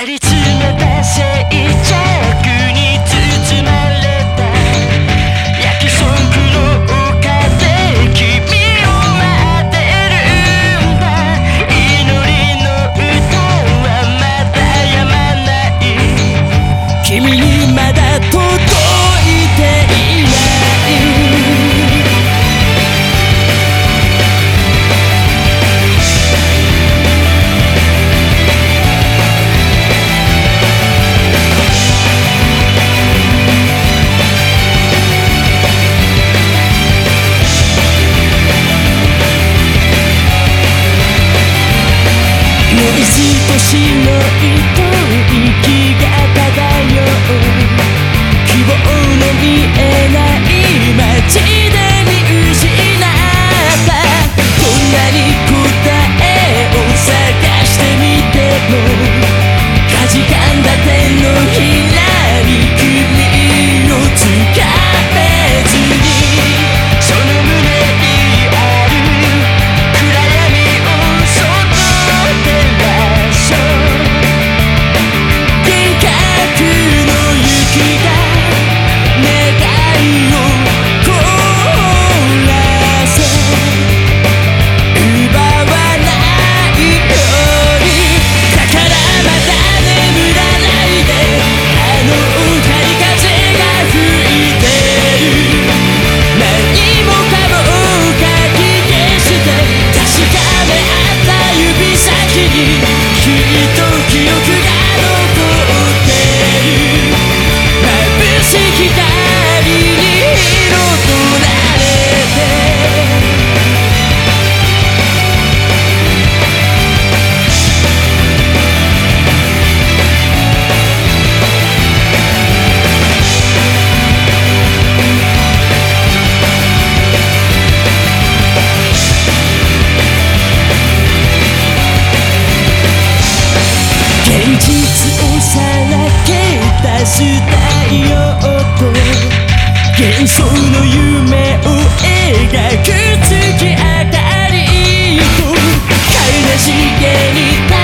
張り詰めた静寂に包まれた焼きそくの丘で君を待ってるんだ祈りの歌はまだ止まない君にまだ届くと幻想の夢を描く月明かりと悲しげに